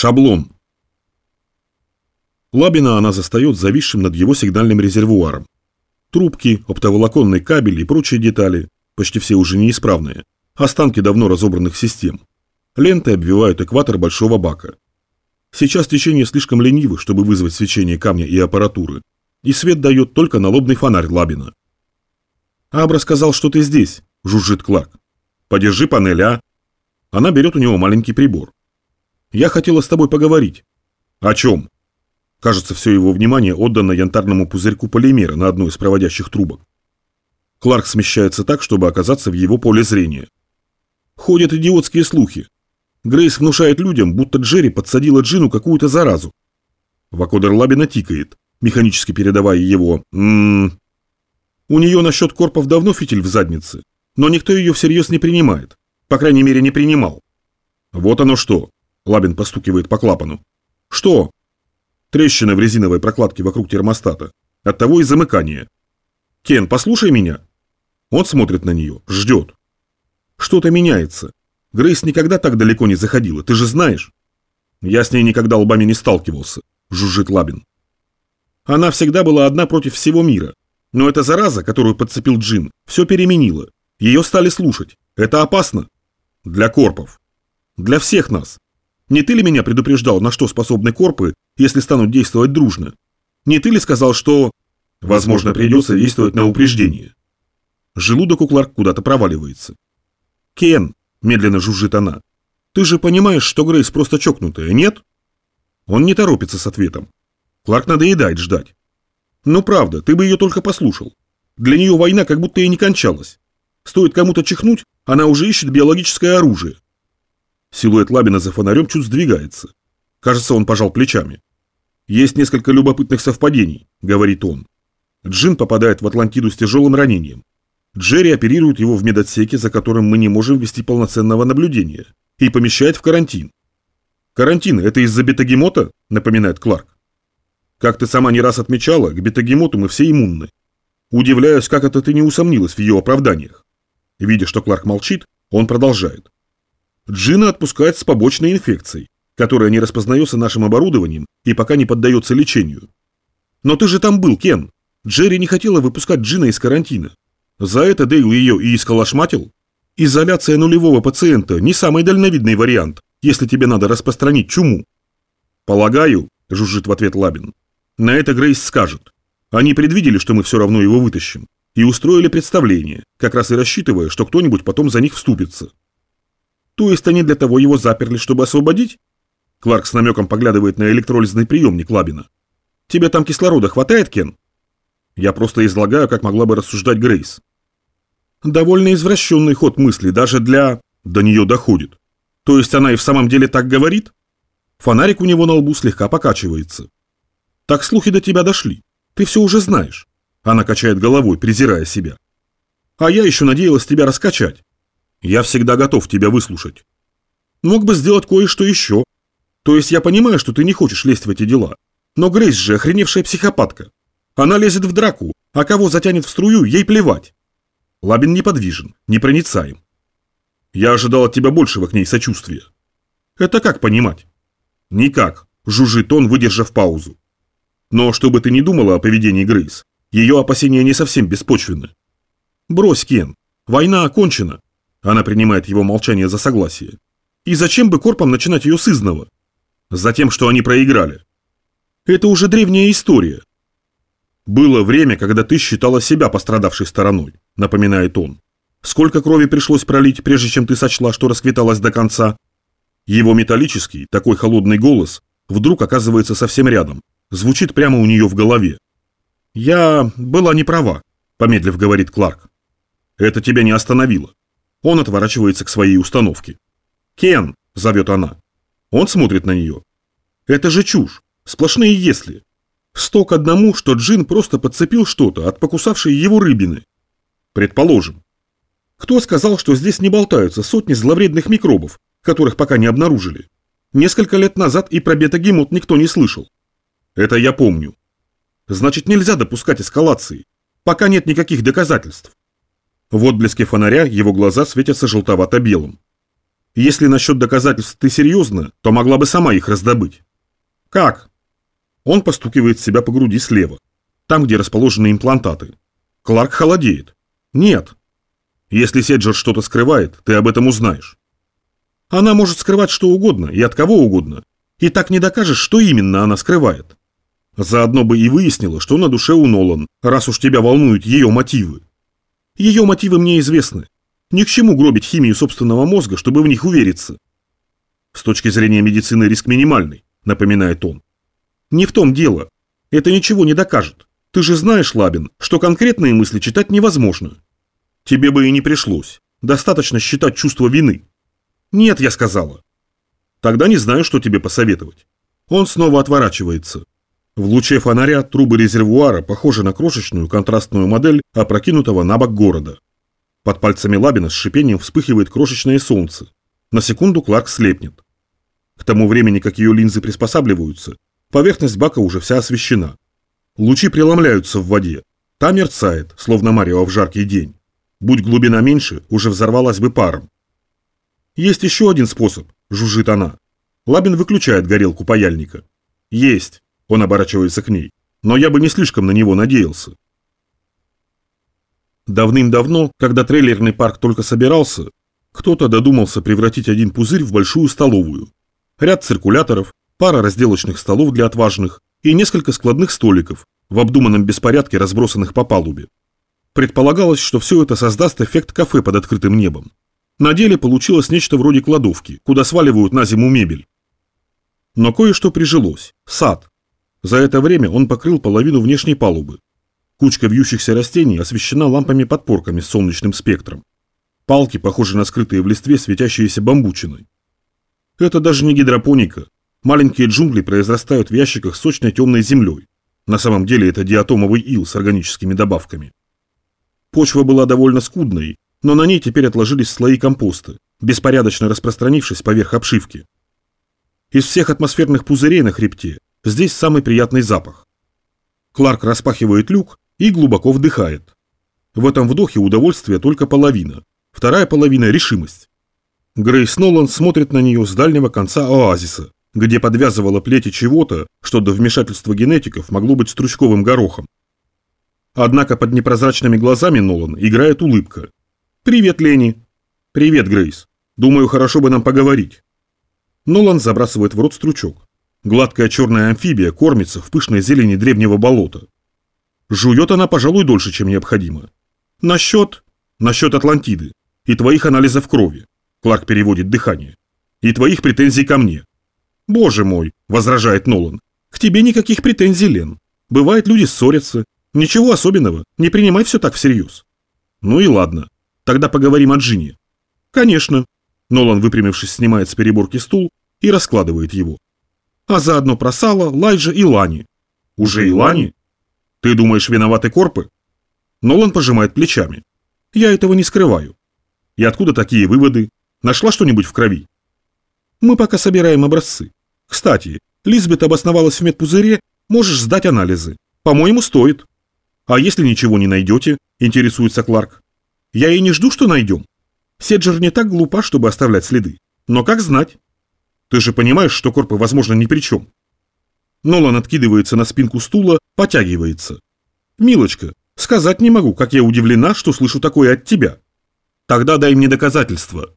Шаблон. Лабина она застает зависшим над его сигнальным резервуаром. Трубки, оптоволоконный кабель и прочие детали, почти все уже неисправные, останки давно разобранных систем. Ленты обвивают экватор большого бака. Сейчас течение слишком ленивы, чтобы вызвать свечение камня и аппаратуры, и свет дает только налобный фонарь Лабина. «Абра сказал, что ты здесь», – жужжит Кларк. «Подержи панель, а?» Она берет у него маленький прибор. «Я хотела с тобой поговорить». «О чем?» Кажется, все его внимание отдано янтарному пузырьку полимера на одной из проводящих трубок. Кларк смещается так, чтобы оказаться в его поле зрения. Ходят идиотские слухи. Грейс внушает людям, будто Джерри подсадила Джину какую-то заразу. Вакодер Лабина тикает, механически передавая его «ммм». У нее насчет корпов давно фитиль в заднице, но никто ее всерьез не принимает. По крайней мере, не принимал. Вот оно что. Лабин постукивает по клапану. Что? Трещина в резиновой прокладке вокруг термостата. Оттого и замыкание. Кен, послушай меня. Он смотрит на нее, ждет. Что-то меняется. Грейс никогда так далеко не заходила, ты же знаешь. Я с ней никогда лбами не сталкивался, жужжит Лабин. Она всегда была одна против всего мира. Но эта зараза, которую подцепил Джин, все переменила. Ее стали слушать. Это опасно. Для корпов. Для всех нас. Не ты ли меня предупреждал, на что способны корпы, если станут действовать дружно? Не ты ли сказал, что... Возможно, придется действовать на упреждение. Желудок у Кларк куда-то проваливается. «Кен», – медленно жужжит она, – «ты же понимаешь, что Грейс просто чокнутая, нет?» Он не торопится с ответом. Кларк надоедает ждать. «Ну правда, ты бы ее только послушал. Для нее война как будто и не кончалась. Стоит кому-то чихнуть, она уже ищет биологическое оружие. Силуэт Лабина за фонарем чуть сдвигается. Кажется, он пожал плечами. «Есть несколько любопытных совпадений», — говорит он. Джин попадает в Атлантиду с тяжелым ранением. Джерри оперирует его в медотсеке, за которым мы не можем вести полноценного наблюдения, и помещает в карантин. «Карантин – это из-за бетагемота?» – напоминает Кларк. «Как ты сама не раз отмечала, к бетагемоту мы все иммунны. Удивляюсь, как это ты не усомнилась в ее оправданиях. Видя, что Кларк молчит, он продолжает. Джина отпускает с побочной инфекцией, которая не распознается нашим оборудованием и пока не поддается лечению. Но ты же там был, Кен. Джерри не хотела выпускать Джина из карантина. За это Дейл ее и исколошматил. Изоляция нулевого пациента не самый дальновидный вариант, если тебе надо распространить чуму. Полагаю, жужжит в ответ Лабин. На это Грейс скажет. Они предвидели, что мы все равно его вытащим и устроили представление, как раз и рассчитывая, что кто-нибудь потом за них вступится. То есть они для того его заперли, чтобы освободить? Кларк с намеком поглядывает на электролизный приемник Лабина. Тебе там кислорода хватает, Кен? Я просто излагаю, как могла бы рассуждать Грейс. Довольно извращенный ход мысли, даже для... До нее доходит. То есть она и в самом деле так говорит? Фонарик у него на лбу слегка покачивается. Так слухи до тебя дошли. Ты все уже знаешь. Она качает головой, презирая себя. А я еще надеялась тебя раскачать. Я всегда готов тебя выслушать. Мог бы сделать кое-что еще. То есть я понимаю, что ты не хочешь лезть в эти дела. Но Грейс же охреневшая психопатка. Она лезет в драку, а кого затянет в струю, ей плевать. Лабин неподвижен, непроницаем. Я ожидал от тебя большего к ней сочувствия. Это как понимать? Никак, жужжит он, выдержав паузу. Но чтобы ты не думала о поведении Грейс, ее опасения не совсем беспочвенны. Брось, Кен. Война окончена. Она принимает его молчание за согласие. И зачем бы корпам начинать ее с изного? Затем, что они проиграли. Это уже древняя история. Было время, когда ты считала себя пострадавшей стороной, напоминает он. Сколько крови пришлось пролить, прежде чем ты сочла, что расквиталась до конца? Его металлический, такой холодный голос вдруг оказывается совсем рядом, звучит прямо у нее в голове. «Я была не права», – помедлив говорит Кларк. «Это тебя не остановило». Он отворачивается к своей установке. «Кен!» – зовет она. Он смотрит на нее. «Это же чушь! Сплошные «если». Сто к одному, что Джин просто подцепил что-то от покусавшей его рыбины. Предположим. Кто сказал, что здесь не болтаются сотни зловредных микробов, которых пока не обнаружили? Несколько лет назад и про бета-гемот никто не слышал. Это я помню. Значит, нельзя допускать эскалации, пока нет никаких доказательств. В отблеске фонаря его глаза светятся желтовато-белым. Если насчет доказательств ты серьезно, то могла бы сама их раздобыть. Как? Он постукивает себя по груди слева, там, где расположены имплантаты. Кларк холодеет. Нет. Если Седжер что-то скрывает, ты об этом узнаешь. Она может скрывать что угодно и от кого угодно. И так не докажешь, что именно она скрывает. Заодно бы и выяснила, что на душе у Нолан, раз уж тебя волнуют ее мотивы. Ее мотивы мне известны. Ни к чему гробить химию собственного мозга, чтобы в них увериться. С точки зрения медицины риск минимальный, напоминает он. Не в том дело. Это ничего не докажет. Ты же знаешь, Лабин, что конкретные мысли читать невозможно. Тебе бы и не пришлось. Достаточно считать чувство вины. Нет, я сказала. Тогда не знаю, что тебе посоветовать. Он снова отворачивается. В луче фонаря трубы резервуара похожи на крошечную контрастную модель опрокинутого на бок города. Под пальцами Лабина с шипением вспыхивает крошечное солнце. На секунду Кларк слепнет. К тому времени, как ее линзы приспосабливаются, поверхность бака уже вся освещена. Лучи преломляются в воде. Та мерцает, словно марево в жаркий день. Будь глубина меньше, уже взорвалась бы паром. «Есть еще один способ», – жужжит она. Лабин выключает горелку паяльника. «Есть», – он оборачивается к ней. «Но я бы не слишком на него надеялся». Давным-давно, когда трейлерный парк только собирался, кто-то додумался превратить один пузырь в большую столовую. Ряд циркуляторов, пара разделочных столов для отважных и несколько складных столиков, в обдуманном беспорядке разбросанных по палубе. Предполагалось, что все это создаст эффект кафе под открытым небом. На деле получилось нечто вроде кладовки, куда сваливают на зиму мебель. Но кое-что прижилось. Сад. За это время он покрыл половину внешней палубы. Кучка вьющихся растений освещена лампами-подпорками с солнечным спектром. Палки похожи на скрытые в листве светящиеся бамбучиной. Это даже не гидропоника. Маленькие джунгли произрастают в ящиках сочной темной землей. На самом деле это диатомовый ил с органическими добавками. Почва была довольно скудной, но на ней теперь отложились слои компоста, беспорядочно распространившись поверх обшивки. Из всех атмосферных пузырей на хребте здесь самый приятный запах. Кларк распахивает люк и глубоко вдыхает. В этом вдохе удовольствие только половина, вторая половина – решимость. Грейс Нолан смотрит на нее с дальнего конца оазиса, где подвязывала плети чего-то, что до вмешательства генетиков могло быть стручковым горохом. Однако под непрозрачными глазами Нолан играет улыбка. «Привет, Лени!» «Привет, Грейс. Думаю, хорошо бы нам поговорить». Нолан забрасывает в рот стручок. Гладкая черная амфибия кормится в пышной зелени древнего болота. Жует она, пожалуй, дольше, чем необходимо. Насчет... Насчет Атлантиды. И твоих анализов крови. Кларк переводит дыхание. И твоих претензий ко мне. Боже мой, возражает Нолан. К тебе никаких претензий, Лен. Бывает, люди ссорятся, Ничего особенного, не принимай все так всерьез. Ну и ладно, тогда поговорим о Джине. Конечно. Нолан, выпрямившись, снимает с переборки стул и раскладывает его. А заодно про Сала, Лайджа и Лани. Уже и Лани? Ты думаешь, виноваты корпы? Нолан пожимает плечами. Я этого не скрываю. И откуда такие выводы? Нашла что-нибудь в крови? Мы пока собираем образцы. Кстати, Лизбет обосновалась в медпузыре, можешь сдать анализы. По-моему, стоит. «А если ничего не найдете?» – интересуется Кларк. «Я и не жду, что найдем. Седжер не так глупа, чтобы оставлять следы. Но как знать? Ты же понимаешь, что корпы, возможно, ни при чем». Нолан откидывается на спинку стула, потягивается. «Милочка, сказать не могу, как я удивлена, что слышу такое от тебя. Тогда дай мне доказательства».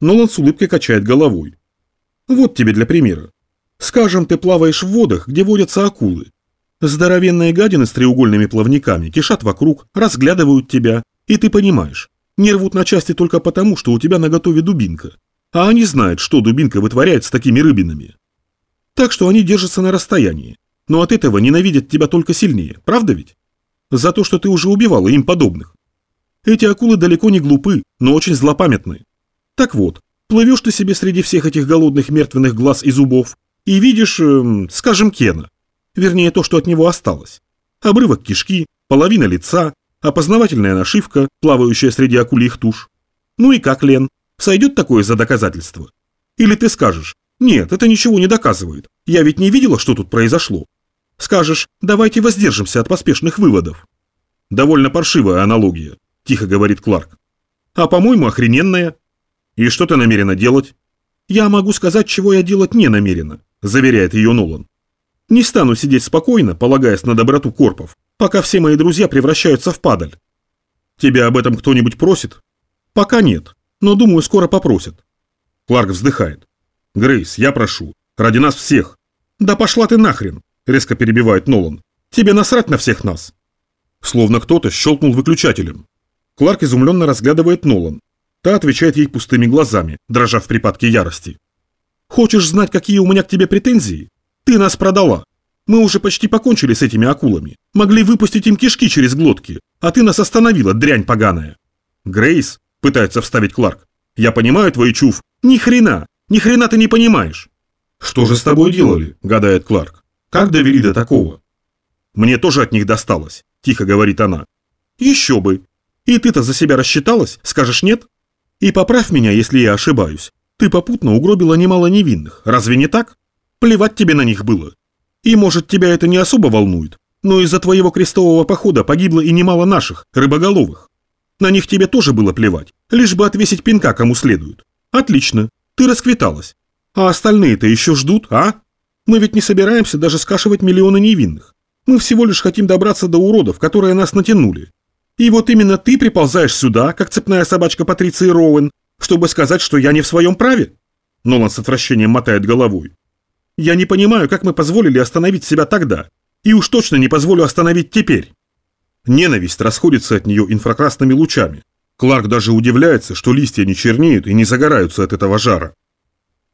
Нолан с улыбкой качает головой. «Вот тебе для примера. Скажем, ты плаваешь в водах, где водятся акулы. Здоровенные гадины с треугольными плавниками кишат вокруг, разглядывают тебя, и ты понимаешь, не рвут на части только потому, что у тебя наготове дубинка. А они знают, что дубинка вытворяет с такими рыбинами. Так что они держатся на расстоянии, но от этого ненавидят тебя только сильнее, правда ведь? За то, что ты уже убивала им подобных. Эти акулы далеко не глупы, но очень злопамятны. Так вот, плывешь ты себе среди всех этих голодных мертвенных глаз и зубов и видишь, э, скажем, Кена. Вернее, то, что от него осталось. Обрывок кишки, половина лица, опознавательная нашивка, плавающая среди акульих туш. Ну и как, Лен, сойдет такое за доказательство? Или ты скажешь, нет, это ничего не доказывает, я ведь не видела, что тут произошло. Скажешь, давайте воздержимся от поспешных выводов. Довольно паршивая аналогия, тихо говорит Кларк. А по-моему, охрененная. И что ты намерена делать? Я могу сказать, чего я делать не намерена, заверяет ее Нолан. Не стану сидеть спокойно, полагаясь на доброту корпов, пока все мои друзья превращаются в падаль. Тебя об этом кто-нибудь просит? Пока нет, но думаю, скоро попросят. Кларк вздыхает. Грейс, я прошу, ради нас всех. Да пошла ты нахрен, резко перебивает Нолан. Тебе насрать на всех нас. Словно кто-то щелкнул выключателем. Кларк изумленно разглядывает Нолан. Та отвечает ей пустыми глазами, дрожа в припадке ярости. «Хочешь знать, какие у меня к тебе претензии? Ты нас продала. Мы уже почти покончили с этими акулами. Могли выпустить им кишки через глотки, а ты нас остановила, дрянь поганая». «Грейс», — пытается вставить Кларк, — «я понимаю твою чув». «Ни хрена! Ни хрена ты не понимаешь!» «Что же с тобой делали?» — гадает Кларк. «Как довели до такого?» «Мне тоже от них досталось», — тихо говорит она. «Еще бы! И ты-то за себя рассчиталась, скажешь нет?» И поправь меня, если я ошибаюсь. Ты попутно угробила немало невинных, разве не так? Плевать тебе на них было. И, может, тебя это не особо волнует, но из-за твоего крестового похода погибло и немало наших, рыбоголовых. На них тебе тоже было плевать, лишь бы отвесить пинка кому следует. Отлично, ты расквиталась. А остальные-то еще ждут, а? Мы ведь не собираемся даже скашивать миллионы невинных. Мы всего лишь хотим добраться до уродов, которые нас натянули. И вот именно ты приползаешь сюда, как цепная собачка Патриции Роуэн, чтобы сказать, что я не в своем праве?» Нолан с отвращением мотает головой. «Я не понимаю, как мы позволили остановить себя тогда, и уж точно не позволю остановить теперь». Ненависть расходится от нее инфракрасными лучами. Кларк даже удивляется, что листья не чернеют и не загораются от этого жара.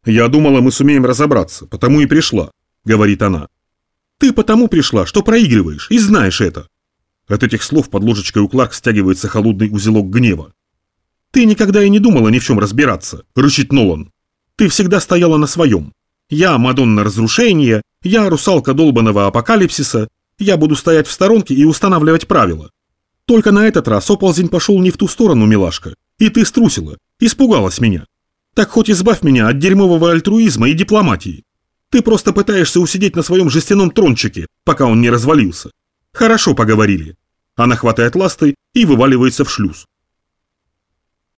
«Я думала, мы сумеем разобраться, потому и пришла», — говорит она. «Ты потому пришла, что проигрываешь, и знаешь это. От этих слов под ложечкой у Кларк стягивается холодный узелок гнева. «Ты никогда и не думала ни в чем разбираться», — рычит Нолан. «Ты всегда стояла на своем. Я Мадонна разрушения, я русалка долбанного апокалипсиса, я буду стоять в сторонке и устанавливать правила. Только на этот раз оползень пошел не в ту сторону, милашка, и ты струсила, испугалась меня. Так хоть избавь меня от дерьмового альтруизма и дипломатии. Ты просто пытаешься усидеть на своем жестяном трончике, пока он не развалился. Хорошо поговорили. Она хватает ласты и вываливается в шлюз.